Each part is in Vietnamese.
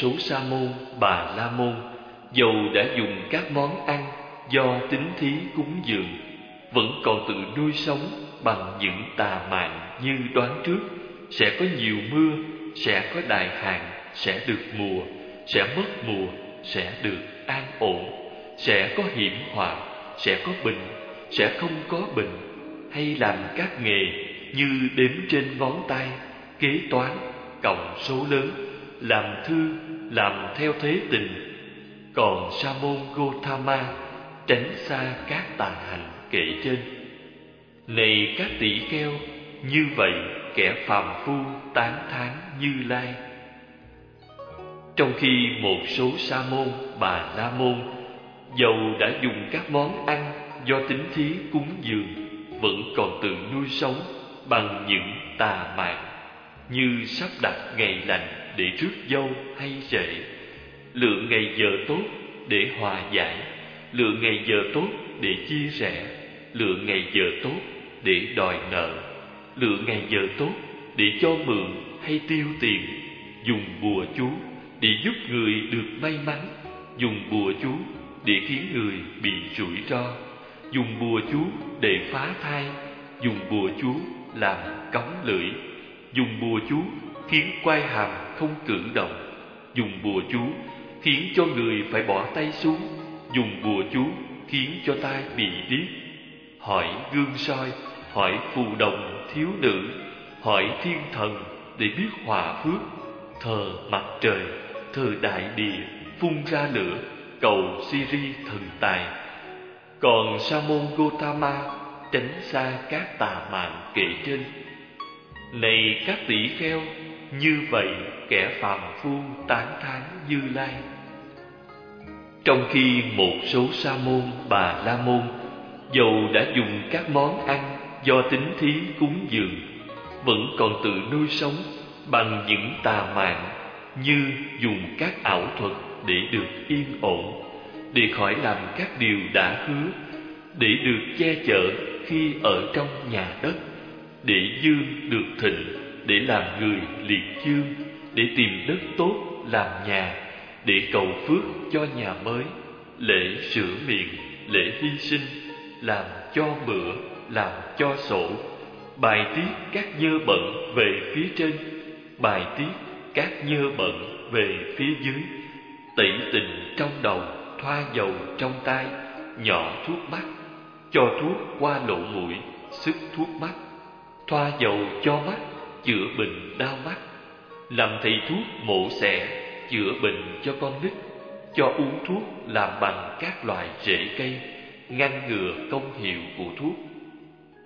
Số sa môn, bà la môn dầu đã dùng các món ăn do tính thí cúng dường vẫn còn tự nuôi sống bằng những tà mạng như đoán trước. Sẽ có nhiều mưa, sẽ có đại hạn, sẽ được mùa, sẽ mất mùa, sẽ được an ổn, sẽ có hiểm họa, sẽ có bệnh, sẽ không có bệnh, hay làm các nghề như đếm trên ngón tay, kế toán, cộng số lớn, làm thư, làm theo thế tình. Còn Sa môn Gotama tránh xa các tà hành kể trên. Này các tỷ kheo, như vậy kẻ phàm phu tán thán Như Lai. Trong khi một số sa môn, bà la môn dầu đã dùng các món ăn do tính thí cúng dường vẫn còn tự nuôi sống bằng những tà mạng như sắp đặt ngày lành để rước dâu hay rể, lựa ngày giờ tốt để hòa giải, lựa ngày giờ tốt để chia rẽ, lựa ngày giờ tốt để đòi nợ, lựa ngày giờ tốt để cho mượn hay tiêu tiền, dùng bùa chú để giúp người được may mắn, dùng bùa chú để khiến người bị rủi ro, dùng bùa chú để phá thai, dùng bùa chú làm cống lưỡi, dùng bùa chú khiến quai hàm không cử động, dùng bùa chú khiến cho người phải bỏ tay xuống, dùng bùa chú khiến cho tai bị điếc. Hỏi gương soi, hỏi phù đồng thiếu nữ, hỏi thiên thần để biết hòa phước, thờ mặt trời, thờ đại địa, phun ra lửa, cầu Siri thần tài. Còn Sa môn Gotama tránh xa các tà mạng kể trên. Này các tỷ kheo, như vậy kẻ phàm phu tán thán Như Lai. Trong khi một số sa môn, bà la môn dầu đã dùng các món ăn do tính thí cúng dường vẫn còn tự nuôi sống bằng những tà mạng như dùng các ảo thuật để được yên ổn, để khỏi làm các điều đã hứa, để được che chở khi ở trong nhà đất, để dương được thịnh, để làm người liệt dương, để tìm đất tốt làm nhà, để cầu phước cho nhà mới, lễ sửa miệng, lễ hy sinh, làm cho bữa, làm cho sổ, bài tiết các nhơ bận về phía trên, bài tiết các nhơ bận về phía dưới. Tẩy tình trong đầu thoa dầu trong tay nhỏ thuốc mắt cho thuốc qua lỗ mũi sức thuốc mắt. Thoa dầu cho mắt chữa bệnh đau mắt. Làm thầy thuốc mổ xẻ chữa bệnh cho con nít cho uống thuốc làm bằng các loại rễ cây ngăn ngừa công hiệu của thuốc.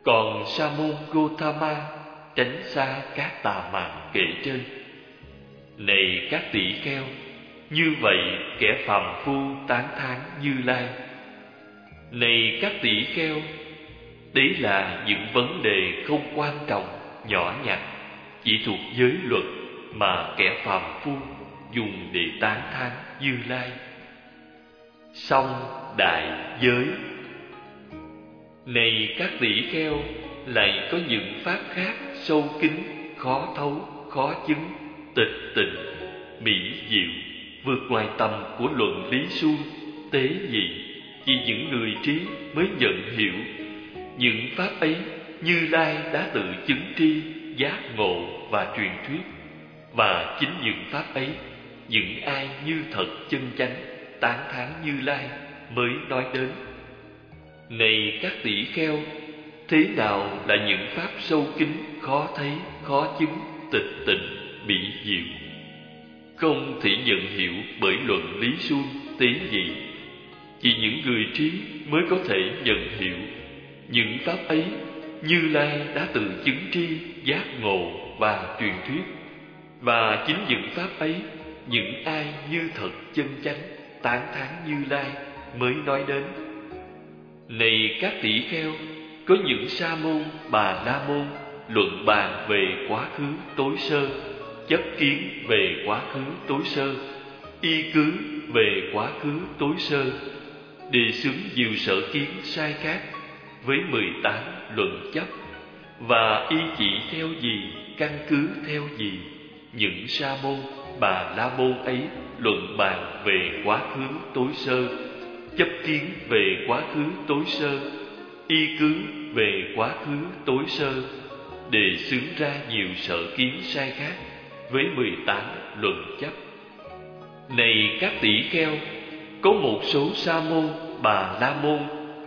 Còn sa môn gotama tránh xa các tà mạng kể trên. Này các tỷ kheo như vậy kẻ phàm phu tán thán Như Lai. Này các tỷ kheo Đấy là những vấn đề không quan trọng, nhỏ nhặt. Chỉ thuộc giới luật mà kẻ phàm phu dùng để tán thán Như Lai. Song đại giới. Này các tỷ kheo Lại có những pháp khác sâu kín, khó thấu, khó chứng, tịch tịnh, mỹ diệu vượt ngoài tầm của luận lý suông tế nhị. Chỉ những người trí mới nhận hiểu những pháp ấy như lai đã tự chứng tri giác ngộ và truyền thuyết và chính những pháp ấy, những ai như thật chân chánh, tán thán như lai mới nói đến. Này các tỷ kheo, thế nào là những pháp sâu kín, khó thấy, khó chứng, tịch tịnh bị diệu? Không thể nhận hiểu bởi luận lý suông tế nhị. Chỉ những người trí mới có thể nhận hiểu. Những pháp ấy như lai đã từ chứng tri giác ngộ và truyền thuyết, và chính những pháp ấy, những ai như thật chân chánh, tán thán như lai mới nói đến. Này các tỷ kheo, có những sa môn, bà la môn luận bàn về quá khứ tối sơ, chấp kiến về quá khứ tối sơ, y cứ về quá khứ tối sơ đề xướng nhiều sở kiến sai khác với mười tám luận chấp và y chỉ theo gì, căn cứ theo gì? Những sa môn, bà la môn ấy luận bàn về quá khứ tối sơ, chấp kiến về quá khứ tối sơ, y cứ về quá khứ tối sơ. Để xướng ra nhiều sở kiến sai khác với mười tám luận chấp này các tỷ kheo, có một số sa môn, bà la môn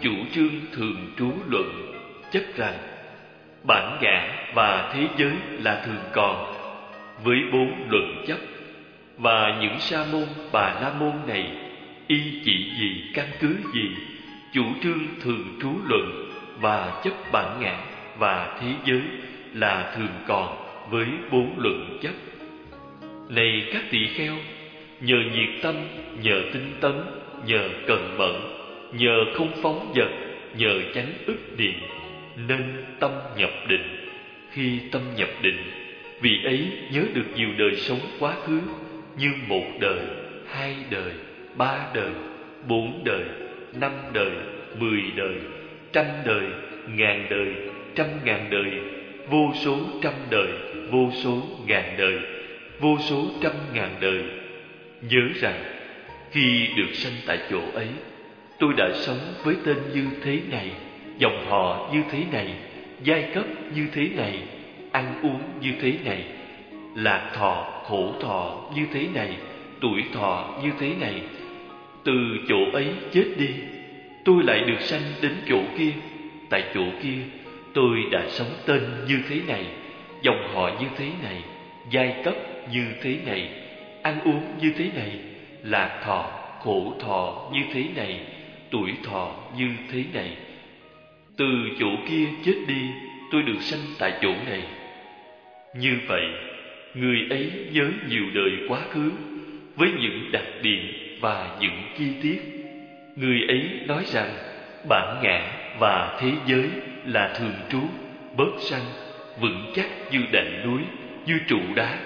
chủ trương thường trú luận chấp rằng bản ngã và thế giới là thường còn, với bốn luận chấp và những sa môn bà la môn này, y chỉ gì căn cứ gì, chủ trương thường trú luận và chấp bản ngã và thế giới là thường còn với bốn luận chấp này các tỳ kheo, nhờ nhiệt tâm, nhờ tinh tấn, nhờ cần mẫn nhờ không phóng vật, nhờ tránh ức niệm, nên tâm nhập định. Khi tâm nhập định, vì ấy nhớ được nhiều đời sống quá khứ, như một đời, hai đời, ba đời, bốn đời, năm đời, mười đời, trăm đời, ngàn đời, trăm ngàn đời, vô số trăm đời, vô số ngàn đời, vô số trăm ngàn đời. Nhớ rằng, khi được sanh tại chỗ ấy tôi đã sống với tên như thế này dòng họ như thế này giai cấp như thế này ăn uống như thế này lạc thọ khổ thọ như thế này tuổi thọ như thế này từ chỗ ấy chết đi tôi lại được sanh đến chỗ kia tại chỗ kia tôi đã sống tên như thế này dòng họ như thế này giai cấp như thế này ăn uống như thế này lạc thọ khổ thọ như thế này tuổi thọ như thế này. Từ chỗ kia chết đi, tôi được sanh tại chỗ này. Như vậy, người ấy nhớ nhiều đời quá khứ với những đặc điểm và những chi tiết. Người ấy nói rằng, bản ngã và thế giới là thường trú, bớt sanh, vững chắc như đạnh núi, như trụ đá.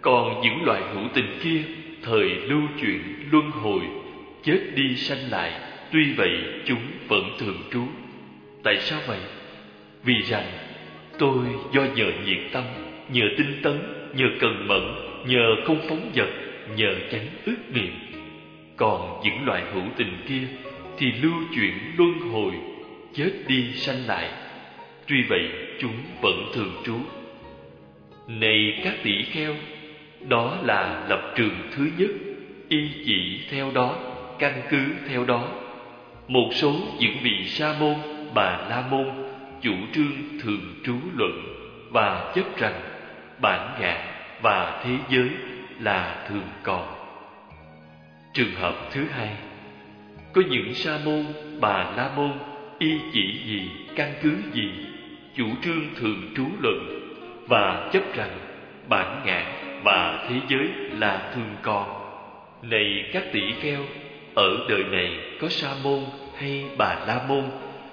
Còn những loài hữu tình kia, thời lưu chuyển luân hồi, chết đi sanh lại tuy vậy chúng vẫn thường trú. Tại sao vậy? Vì rằng, tôi do nhờ nhiệt tâm, nhờ tinh tấn, nhờ cần mẫn, nhờ không phóng vật, nhờ tránh ước niệm. Còn những loại hữu tình kia thì lưu chuyển luân hồi, chết đi sanh lại. Tuy vậy chúng vẫn thường trú. Này các tỷ kheo, đó là lập trường thứ nhất, y chỉ theo đó, căn cứ theo đó một số những vị sa môn, bà la môn, chủ trương thường trú luận và chấp rằng bản ngã và thế giới là thường còn. Trường hợp thứ hai, có những sa môn, bà la môn y chỉ gì căn cứ gì, chủ trương thường trú luận và chấp rằng bản ngã và thế giới là thường còn? Này các tỷ kheo ở đời này có sa môn hay bà la môn,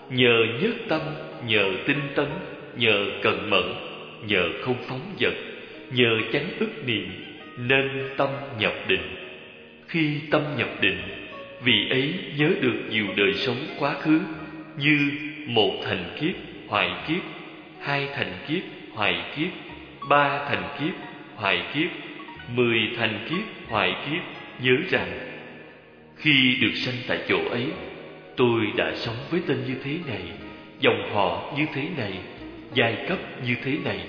nhờ nhất tâm, nhờ tinh tấn, nhờ cần mẫn, nhờ không phóng vật nhờ chánh ức niệm, nên tâm nhập định. Khi tâm nhập định, vì ấy nhớ được nhiều đời sống quá khứ, như một thành kiếp hoại kiếp, hai thành kiếp hoại kiếp, ba thành kiếp hoại kiếp, mười thành kiếp hoại kiếp, nhớ rằng khi được sanh tại chỗ ấy, tôi đã sống với tên như thế này, dòng họ như thế này, giai cấp như thế này,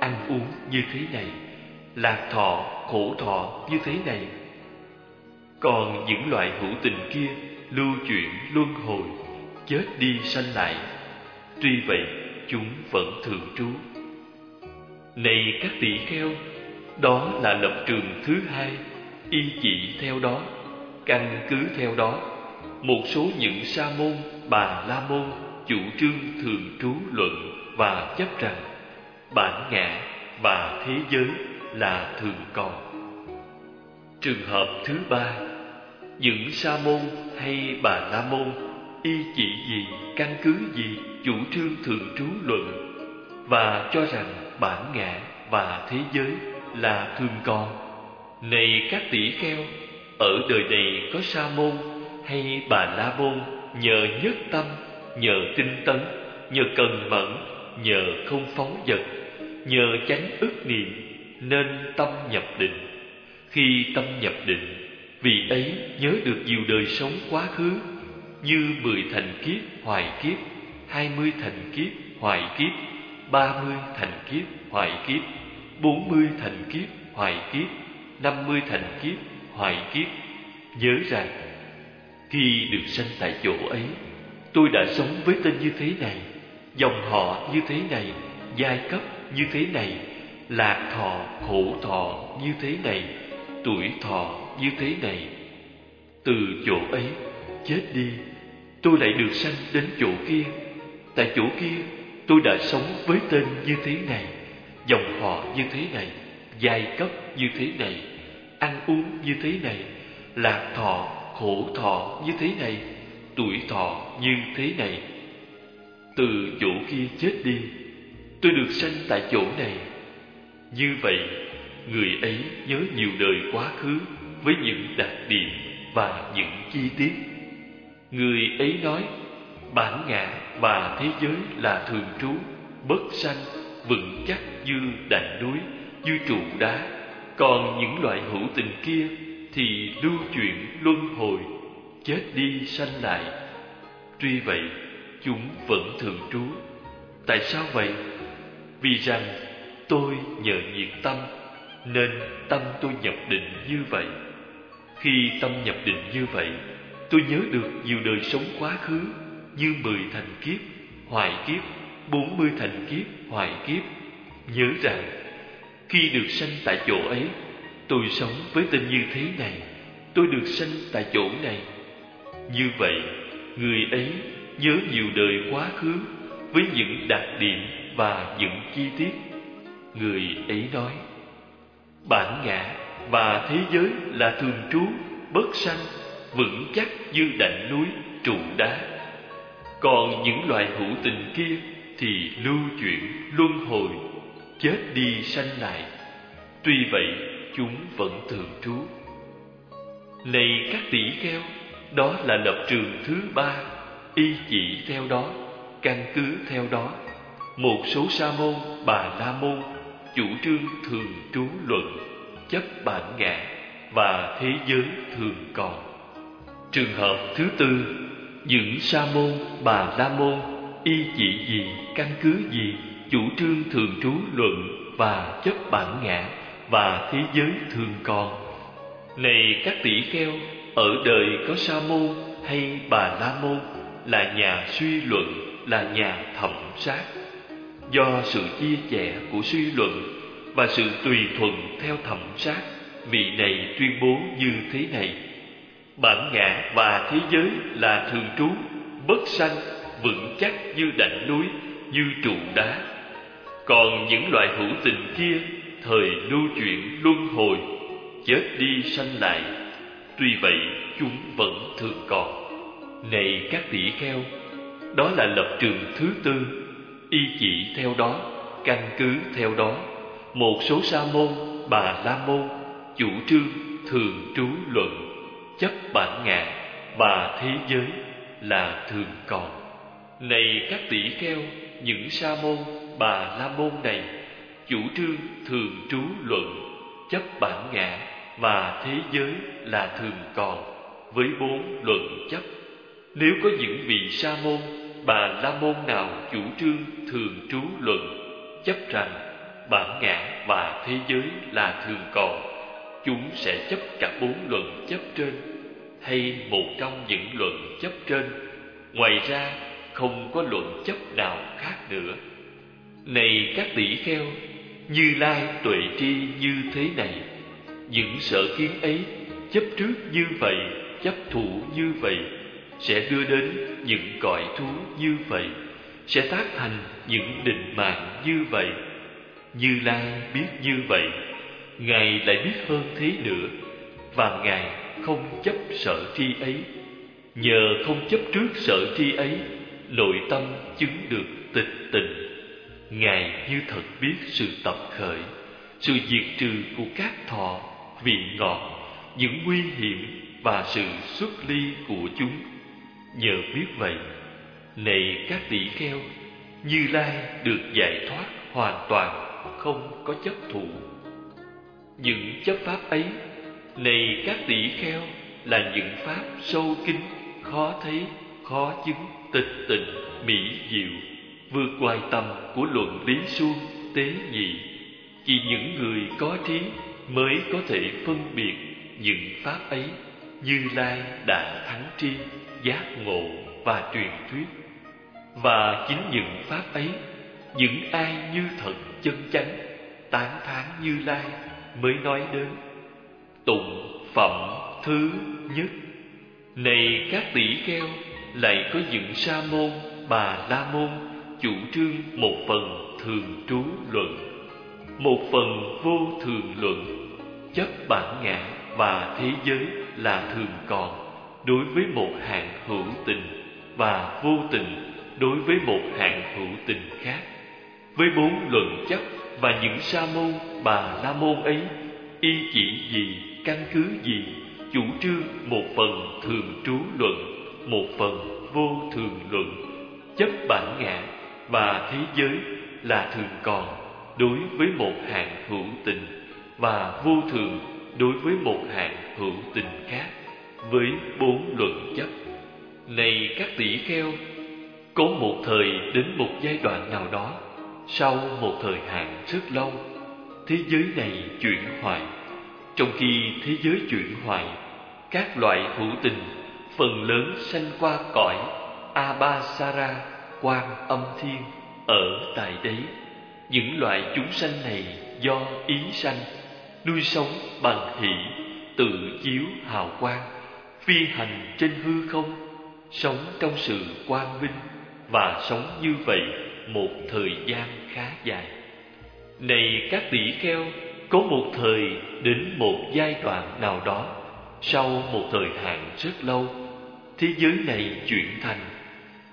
ăn uống như thế này, lạc thọ, khổ thọ như thế này. Còn những loại hữu tình kia lưu chuyển luân hồi, chết đi sanh lại. Tuy vậy, chúng vẫn thường trú. Này các tỷ kheo, đó là lập trường thứ hai, y chỉ theo đó căn cứ theo đó. Một số những sa môn, bà la môn, chủ trương thường trú luận và chấp rằng bản ngã và thế giới là thường còn. Trường hợp thứ ba, những sa môn hay bà la môn y chỉ gì căn cứ gì chủ trương thường trú luận và cho rằng bản ngã và thế giới là thường còn, này các tỷ kheo ở đời này có sa môn hay bà la môn nhờ nhất tâm, nhờ tinh tấn, nhờ cần mẫn, nhờ không phóng vật, nhờ chánh ức niệm nên tâm nhập định. Khi tâm nhập định, vì ấy nhớ được nhiều đời sống quá khứ, như mười thành kiếp hoài kiếp, hai mươi thành kiếp hoài kiếp, ba mươi thành kiếp hoài kiếp, bốn mươi thành kiếp hoài kiếp, năm mươi thành kiếp hoài kiếp, nhớ rằng khi được sanh tại chỗ ấy, tôi đã sống với tên như thế này, dòng họ như thế này, giai cấp như thế này, lạc thọ, khổ thọ như thế này, tuổi thọ như thế này. Từ chỗ ấy, chết đi, tôi lại được sanh đến chỗ kia. Tại chỗ kia, tôi đã sống với tên như thế này, dòng họ như thế này, giai cấp như thế này ăn uống như thế này, lạc thọ, khổ thọ như thế này, tuổi thọ như thế này. Từ chỗ kia chết đi, tôi được sanh tại chỗ này. Như vậy, người ấy nhớ nhiều đời quá khứ với những đặc điểm và những chi tiết. Người ấy nói, bản ngã và thế giới là thường trú, bất sanh, vững chắc như đành núi, như trụ đá còn những loại hữu tình kia thì lưu chuyển luân hồi, chết đi sanh lại. Tuy vậy, chúng vẫn thường trú. Tại sao vậy? Vì rằng tôi nhờ nhiệt tâm, nên tâm tôi nhập định như vậy. Khi tâm nhập định như vậy, tôi nhớ được nhiều đời sống quá khứ như mười thành kiếp, hoài kiếp, bốn mươi thành kiếp, hoài kiếp. Nhớ rằng khi được sanh tại chỗ ấy, tôi sống với tên như thế này, tôi được sanh tại chỗ này. Như vậy, người ấy nhớ nhiều đời quá khứ với những đặc điểm và những chi tiết. Người ấy nói, bản ngã và thế giới là thường trú, bất sanh, vững chắc như đảnh núi, trụ đá. Còn những loài hữu tình kia thì lưu chuyển luân hồi chết đi sanh lại tuy vậy chúng vẫn thường trú. Này các tỷ kheo, đó là lập trường thứ ba, y chỉ theo đó, căn cứ theo đó. Một số sa môn, bà la môn, chủ trương thường trú luận, chấp bản ngã và thế giới thường còn. Trường hợp thứ tư, những sa môn, bà la môn, y chỉ gì, căn cứ gì? Chủ trương thường trú luận và chấp bản ngã và thế giới thường còn này các tỷ kheo, ở đời có sa môn hay bà la môn là nhà suy luận, là nhà thẩm sát. Do sự chia sẻ của suy luận và sự tùy thuận theo thẩm sát, vị này tuyên bố như thế này. Bản ngã và thế giới là thường trú, bất sanh, vững chắc như đảnh núi, như trụ đá còn những loại hữu tình kia, thời lưu chuyển luân hồi, chết đi sanh lại. Tuy vậy, chúng vẫn thường còn. Này các tỷ kheo, đó là lập trường thứ tư. Y chỉ theo đó, căn cứ theo đó. Một số sa môn, bà la môn, chủ trương, thường trú luận, chấp bản ngã, bà thế giới là thường còn. Này các tỷ kheo, những sa môn bà la môn này, chủ trương thường trú luận, chấp bản ngã và thế giới là thường còn, với bốn luận chấp. Nếu có những vị sa môn, bà la môn nào chủ trương thường trú luận, chấp rằng bản ngã và thế giới là thường còn, chúng sẽ chấp cả bốn luận chấp trên, hay một trong những luận chấp trên. Ngoài ra, không có luận chấp nào khác nữa này các tỷ kheo, như lai tuệ tri như thế này, những sở kiến ấy chấp trước như vậy, chấp thủ như vậy, sẽ đưa đến những cõi thú như vậy, sẽ tác thành những định mạng như vậy. Như lai biết như vậy, ngài lại biết hơn thế nữa, và ngài không chấp sở tri ấy. Nhờ không chấp trước sở tri ấy, nội tâm chứng được tịch tình ngài như thật biết sự tập khởi, sự diệt trừ của các thọ vị ngọt, những nguy hiểm và sự xuất ly của chúng. Nhờ biết vậy, này các tỷ kheo, như lai được giải thoát hoàn toàn, không có chấp thủ. Những chấp pháp ấy, này các tỷ kheo, là những pháp sâu kín, khó thấy, khó chứng, tịch tịnh, mỹ diệu vượt ngoài tầm của luận lý suông, tế nhị. Chỉ những người có trí mới có thể phân biệt những pháp ấy như lai đã thắng tri, giác ngộ và truyền thuyết. Và chính những pháp ấy, những ai như thật chân chánh, tán thán như lai mới nói đến. Tụng phẩm thứ nhất. Này các tỷ kheo, lại có những sa môn, bà la môn chủ trương một phần thường trú luận, một phần vô thường luận. Chấp bản ngã và thế giới là thường còn đối với một hạng hữu tình và vô tình đối với một hạng hữu tình khác. Với bốn luận chấp và những sa môn, bà la môn ấy, y chỉ gì, căn cứ gì, chủ trương một phần thường trú luận, một phần vô thường luận. Chấp bản ngã và thế giới là thường còn đối với một hạng hữu tình và vô thường đối với một hạng hữu tình khác, với bốn luận chấp này các tỷ kheo, có một thời đến một giai đoạn nào đó, sau một thời hạn rất lâu, thế giới này chuyển hoại trong khi thế giới chuyển hoại các loại hữu tình, phần lớn sanh qua cõi abasara quan âm thiên ở tại đấy. Những loại chúng sanh này do ý sanh, nuôi sống bằng hỷ, tự chiếu hào quang, phi hành trên hư không, sống trong sự quang minh và sống như vậy một thời gian khá dài. Này các tỷ kheo, có một thời đến một giai đoạn nào đó, sau một thời hạn rất lâu, thế giới này chuyển thành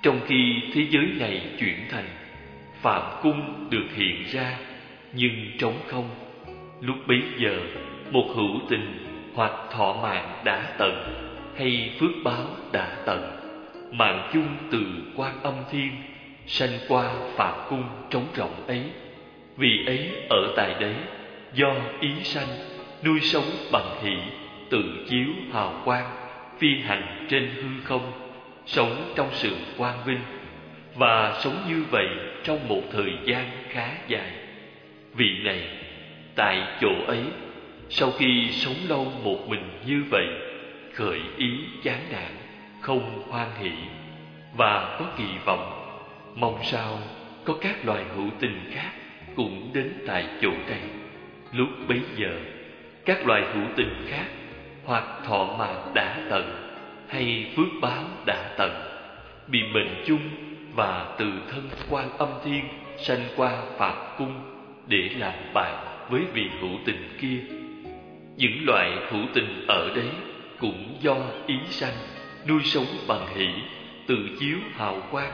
trong khi thế giới này chuyển thành phạm cung được hiện ra, nhưng trống không, lúc bấy giờ, một hữu tình hoặc thọ mạng đã tận, hay phước báo đã tận, mạng chung từ quan âm thiên, sanh qua phạm cung trống rộng ấy. Vì ấy, ở tại đấy, do ý sanh, nuôi sống bằng hỷ, tự chiếu hào quang, phi hành trên hư không sống trong sự quang vinh, và sống như vậy trong một thời gian khá dài. Vị này, tại chỗ ấy, sau khi sống lâu một mình như vậy, khởi ý chán nản, không hoan hỷ, và có kỳ vọng, mong sao có các loài hữu tình khác cũng đến tại chỗ này lúc bấy giờ, các loài hữu tình khác hoặc thọ mạng đã tận hay phước báo đã tận, bị mệnh chung và từ thân quan âm thiên sanh qua phạt cung để làm bạn với vị hữu tình kia. Những loại hữu tình ở đấy cũng do ý sanh, nuôi sống bằng hỷ, tự chiếu hào quang,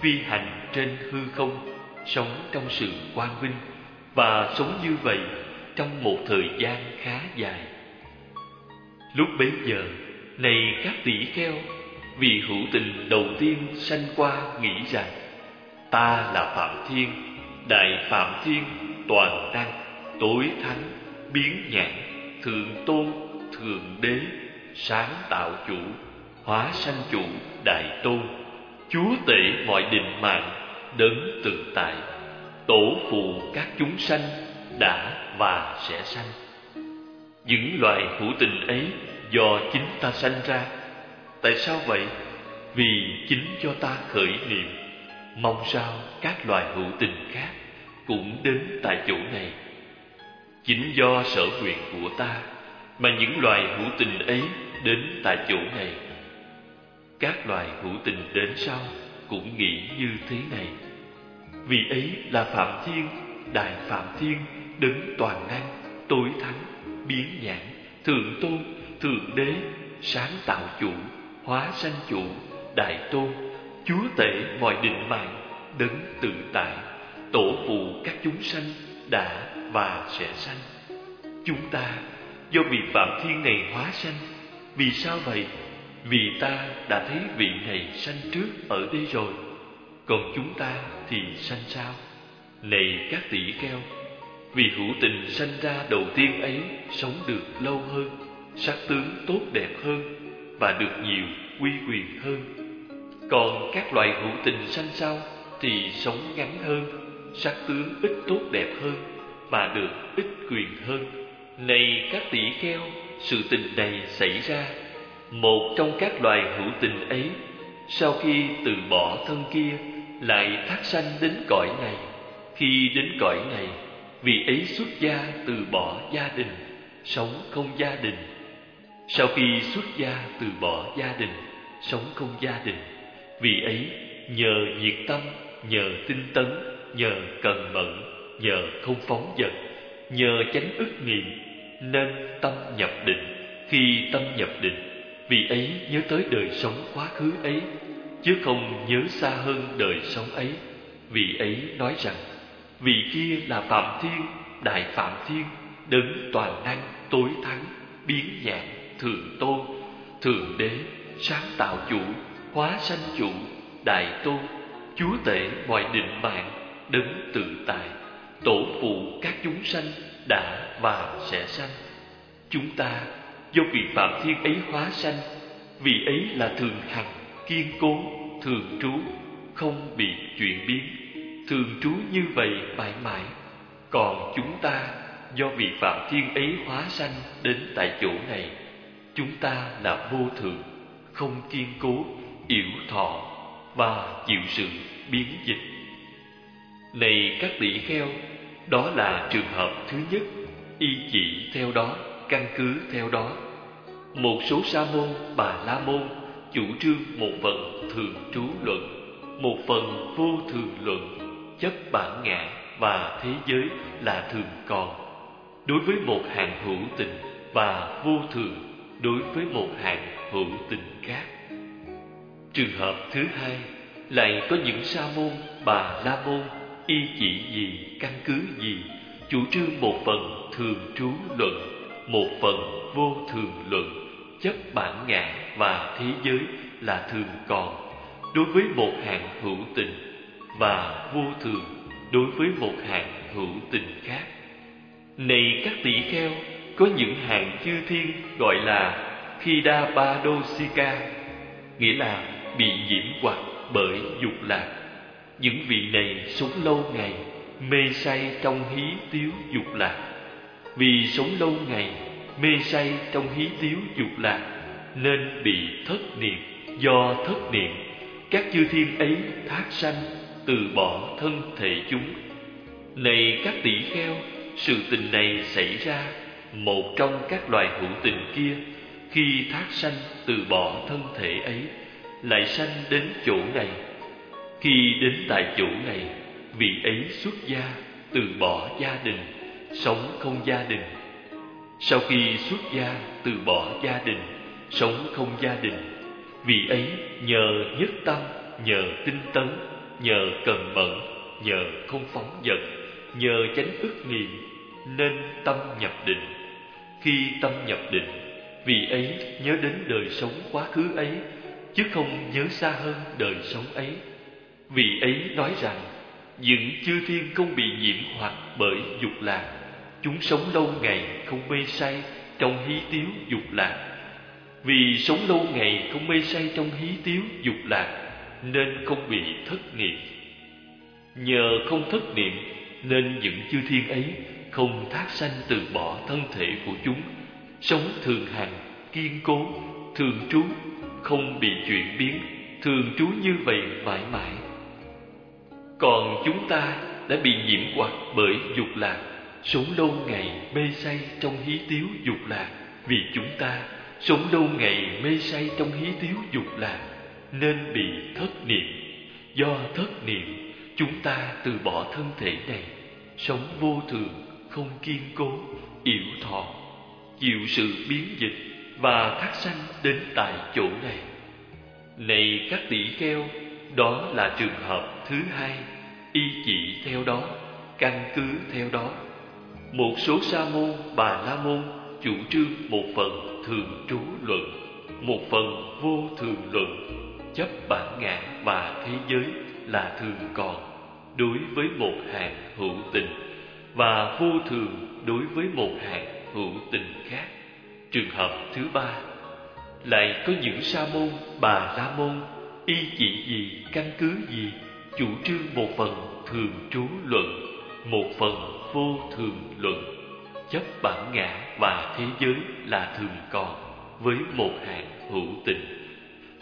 phi hành trên hư không, sống trong sự quang vinh và sống như vậy trong một thời gian khá dài. Lúc bấy giờ này các tỷ kheo, vì hữu tình đầu tiên sanh qua nghĩ rằng, ta là phạm thiên, đại phạm thiên toàn năng, tối thánh biến nhãn, thượng tôn, thượng đế, sáng tạo chủ, hóa sanh chủ, đại tôn. Chúa tể mọi định mạng, đấng tự tại, tổ phụ các chúng sanh đã và sẽ sanh. Những loài hữu tình ấy do chính ta sanh ra. Tại sao vậy? Vì chính do ta khởi niệm. Mong sao các loài hữu tình khác cũng đến tại chỗ này. Chính do sở nguyện của ta mà những loài hữu tình ấy đến tại chỗ này. Các loài hữu tình đến sau cũng nghĩ như thế này. Vì ấy là phạm thiên, đại phạm thiên đấng toàn năng, tối thắng, biến nhãn, thượng tôn thượng đế sáng tạo chủ hóa sanh chủ đại tôn chúa tể mọi định mạng đấng tự tại. Tổ phụ các chúng sanh đã và sẽ sanh. Chúng ta do vị phạm thiên này hóa sanh vì sao vậy? Vì ta đã thấy vị này sanh trước ở đây rồi còn chúng ta thì sanh sao này các tỷ kheo Vì hữu tình sanh ra đầu tiên ấy sống được lâu hơn, sắc tướng tốt đẹp hơn và được nhiều quy quyền hơn. Còn các loài hữu tình sanh sau thì sống ngắn hơn, sắc tướng ít tốt đẹp hơn và được ít quyền hơn. Này các tỷ kheo, sự tình này xảy ra, một trong các loài hữu tình ấy sau khi từ bỏ thân kia lại thác sanh đến cõi này. Khi đến cõi này, vì ấy xuất gia từ bỏ gia đình, sống không gia đình. Sau khi xuất gia từ bỏ gia đình, sống không gia đình, vì ấy nhờ nhiệt tâm, nhờ tinh tấn, nhờ cần mẫn, nhờ không phóng dật, nhờ chánh ức niệm nên tâm nhập định. Khi tâm nhập định, vì ấy nhớ tới đời sống quá khứ ấy, chứ không nhớ xa hơn đời sống ấy. Vì ấy nói rằng Vị kia là Phạm Thiên, Đại Phạm Thiên, đấng toàn năng, tối thắng, biến dạng, thượng tôn, thượng đế, sáng tạo chủ, hóa sanh chủ, đại tôn, chúa tể mọi định mạng, đấng tự tại, tổ phụ các chúng sanh đã và sẽ sanh. Chúng ta do vị Phạm Thiên ấy hóa sanh, vì ấy là thường hằng, kiên cố, thường trú, không bị chuyển biến thường trú như vậy mãi mãi còn chúng ta do vị phạm thiên ấy hóa sanh đến tại chỗ này chúng ta là vô thường, không kiên cố yểu thọ và chịu sự biến dịch. Này các tỷ kheo, đó là trường hợp thứ nhất, y chỉ theo đó, căn cứ theo đó. Một số sa môn, bà la môn, chủ trương một phần thường trú luận, một phần vô thường luận, chất bản ngã và thế giới là thường còn. Đối với một hàng hữu tình và vô thường đối với một hạng hữu tình khác trường hợp thứ hai lại có những sa môn bà la môn y chỉ gì căn cứ gì chủ trương một phần thường trú luận một phần vô thường luận chất bản ngã và thế giới là thường còn đối với một hạng hữu tình và vô thường đối với một hạng hữu tình khác. Này các tỷ kheo, có những hạng chư thiên gọi là Khida Ba Đô Sika, nghĩa là bị nhiễm hoặc bởi dục lạc. Những vị này sống lâu ngày, mê say trong hí tiếu dục lạc. Vì sống lâu ngày, mê say trong hí tiếu dục lạc, nên bị thất niệm. Do thất niệm, các chư thiên ấy thác sanh từ bỏ thân thể chúng này các tỷ kheo sự tình này xảy ra một trong các loài hữu tình kia, khi thác sanh từ bỏ thân thể ấy, lại sanh đến chỗ này. Khi đến tại chỗ này, vị ấy xuất gia từ bỏ gia đình, sống không gia đình. Sau khi xuất gia từ bỏ gia đình, sống không gia đình, vị ấy nhờ nhất tâm, nhờ tinh tấn, nhờ cần mẫn, nhờ không phóng dật, nhờ chánh ức niệm, nên tâm nhập định khi tâm nhập định, vì ấy nhớ đến đời sống quá khứ ấy, chứ không nhớ xa hơn đời sống ấy vì ấy nói rằng, những chư thiên không bị nhiễm hoặc bởi dục lạc, chúng sống lâu ngày không mê say trong hí tiếu dục lạc vì sống lâu ngày không mê say trong hí tiếu dục lạc, nên không bị thất niệm. Nhờ không thất niệm, nên những chư thiên ấy không thác sanh từ bỏ thân thể của chúng, sống thường hằng, kiên cố, thường trú, không bị chuyển biến, thường trú như vậy mãi mãi. Còn chúng ta đã bị nhiễm hoặc bởi dục lạc, sống lâu ngày mê say trong hí tiếu dục lạc, vì chúng ta sống lâu ngày mê say trong hí tiếu dục lạc nên bị thất niệm. Do thất niệm, chúng ta từ bỏ thân thể này, sống vô thường, không kiên cố, yểu thọ, chịu sự biến dịch và thác sanh đến tại chỗ này. Này các tỷ kheo, đó là trường hợp thứ hai, y chỉ theo đó, căn cứ theo đó. Một số sa môn, bà la môn chủ trương một phần thường trú luận, một phần vô thường luận chấp bản ngã và thế giới là thường còn đối với một hàng hữu tình và vô thường đối với một hạng hữu tình khác. Trường hợp thứ ba, lại có những sa môn, bà la môn, y chỉ gì, căn cứ gì, chủ trương một phần thường trú luận, một phần vô thường luận. Chấp bản ngã và thế giới là thường còn với một hạng hữu tình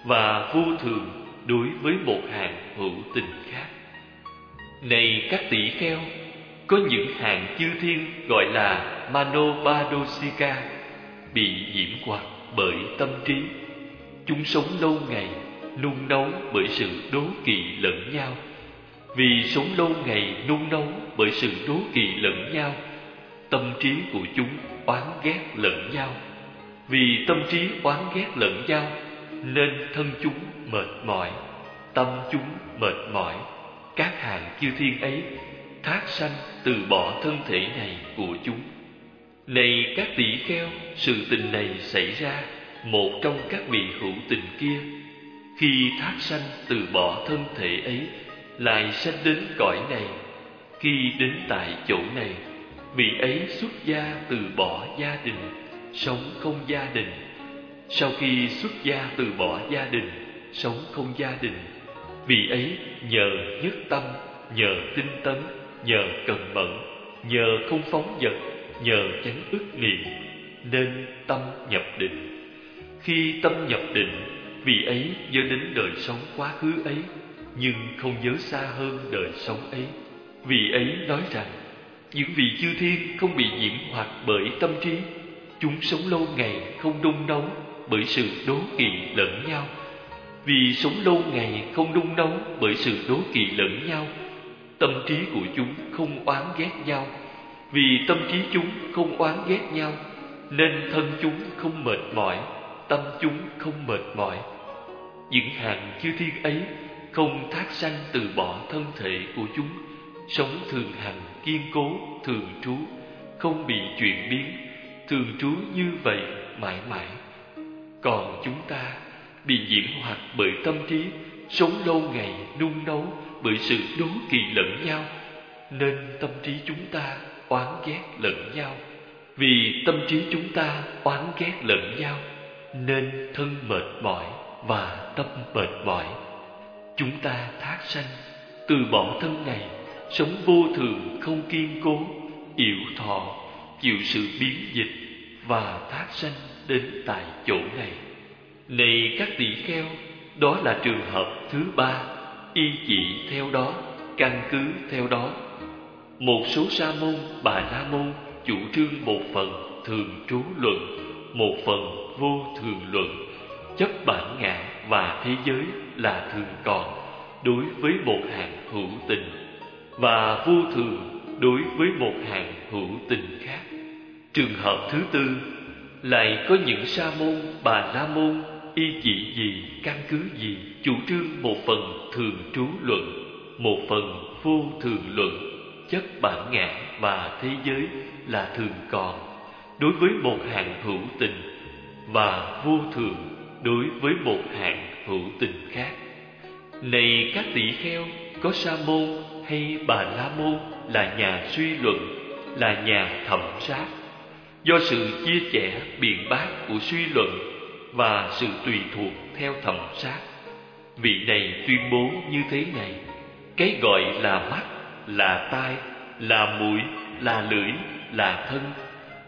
và vô thường đối với một hạng hữu tình khác. Này các tỷ kheo có những hạng chư thiên gọi là manobadosika bị nhiễm hoặc bởi tâm trí. Chúng sống lâu ngày, nung nấu bởi sự đố kỵ lẫn nhau. Vì sống lâu ngày, nung nấu bởi sự đố kỵ lẫn nhau, tâm trí của chúng oán ghét lẫn nhau. Vì tâm trí oán ghét lẫn nhau, nên thân chúng mệt mỏi, tâm chúng mệt mỏi. Các hàng chư thiên ấy thác sanh từ bỏ thân thể này của chúng. Này các tỷ kheo, sự tình này xảy ra một trong các vị hữu tình kia. Khi thác sanh từ bỏ thân thể ấy, lại sanh đến cõi này. Khi đến tại chỗ này, vị ấy xuất gia từ bỏ gia đình, sống không gia đình. Sau khi xuất gia từ bỏ gia đình, sống không gia đình, vị ấy nhờ nhất tâm, nhờ tinh tấn nhờ cần mẫn, nhờ không phóng dật, nhờ chánh ức niệm, nên tâm nhập định. Khi tâm nhập định vị ấy nhớ đến đời sống quá khứ ấy, nhưng không nhớ xa hơn đời sống ấy. Vị ấy nói rằng, những vị chư thiên không bị nhiễm hoặc bởi tâm trí, chúng sống lâu ngày không đung nóng bởi sự đố kỵ lẫn nhau. Vì sống lâu ngày không đung nóng bởi sự đố kỵ lẫn nhau tâm trí của chúng không oán ghét nhau. Vì tâm trí chúng không oán ghét nhau, nên thân chúng không mệt mỏi, tâm chúng không mệt mỏi. Những hàng chư thiên ấy không thác sanh từ bỏ thân thể của chúng, sống thường hành kiên cố, thường trú, không bị chuyển biến. Thường trú như vậy mãi mãi. Còn chúng ta bị nhiễm hoặc bởi tâm trí, sống lâu ngày nung nấu bởi sự đố kỵ lẫn nhau, nên tâm trí chúng ta oán ghét lẫn nhau. Vì tâm trí chúng ta oán ghét lẫn nhau, nên thân mệt mỏi và tâm mệt mỏi. Chúng ta thác sanh, từ bỏ thân này, sống vô thường không kiên cố yểu thọ, chịu sự biến dịch và thác sanh đến tại chỗ này. Này các tỷ kheo, đó là trường hợp thứ ba y chỉ theo đó, căn cứ theo đó. Một số sa môn, bà la môn chủ trương một phần thường trú luận, một phần vô thường luận. Chấp bản ngã và thế giới là thường còn đối với một hạng hữu tình, và vô thường đối với một hạng hữu tình khác. Trường hợp thứ tư, lại có những sa môn, bà la môn y chỉ gì, căn cứ gì, chủ trương một phần thường trú luận, một phần vô thường luận. Chất bản ngã và thế giới là thường còn. Đối với một hạng hữu tình và vô thường, đối với một hạng hữu tình khác. Này các tỷ kheo, có sa môn hay bà la môn là nhà suy luận, là nhà thẩm sát. Do sự chia sẻ biện bác của suy luận và sự tùy thuộc theo thẩm sát. Vị này tuyên bố như thế này, cái gọi là mắt, là tai, là mũi, là lưỡi, là thân.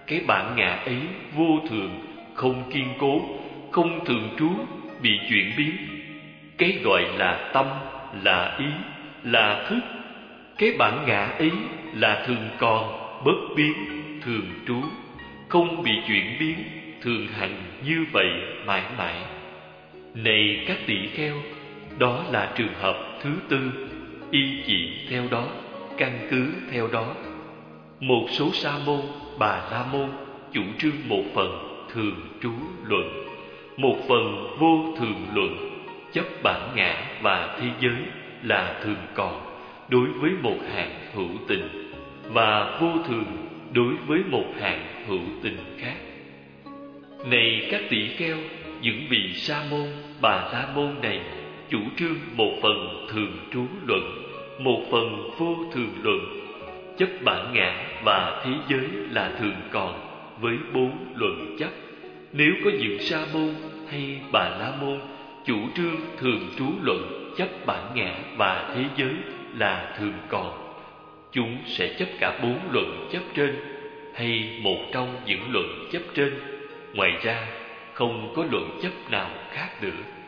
Cái bản ngã ấy vô thường, không kiên cố, không thường trú, bị chuyển biến. Cái gọi là tâm, là ý, là thức. Cái bản ngã ấy là thường còn, bất biến, thường trú, không bị chuyển biến thường hành như vậy mãi mãi. Này các tỷ kheo, đó là trường hợp thứ tư, y chỉ theo đó, căn cứ theo đó. Một số sa môn, bà la môn, chủ trương một phần thường trú luận, một phần vô thường luận, chấp bản ngã và thế giới là thường còn đối với một hạng hữu tình và vô thường đối với một hạng hữu tình khác này các tỷ kheo những vị sa môn bà la môn này chủ trương một phần thường trú luận một phần vô thường luận chấp bản ngã và thế giới là thường còn với bốn luận chấp. Nếu có những sa môn hay bà la môn chủ trương thường trú luận chấp bản ngã và thế giới là thường còn, chúng sẽ chấp cả bốn luận chấp trên hay một trong những luận chấp trên. Ngoài ra, không có luận chấp nào khác nữa.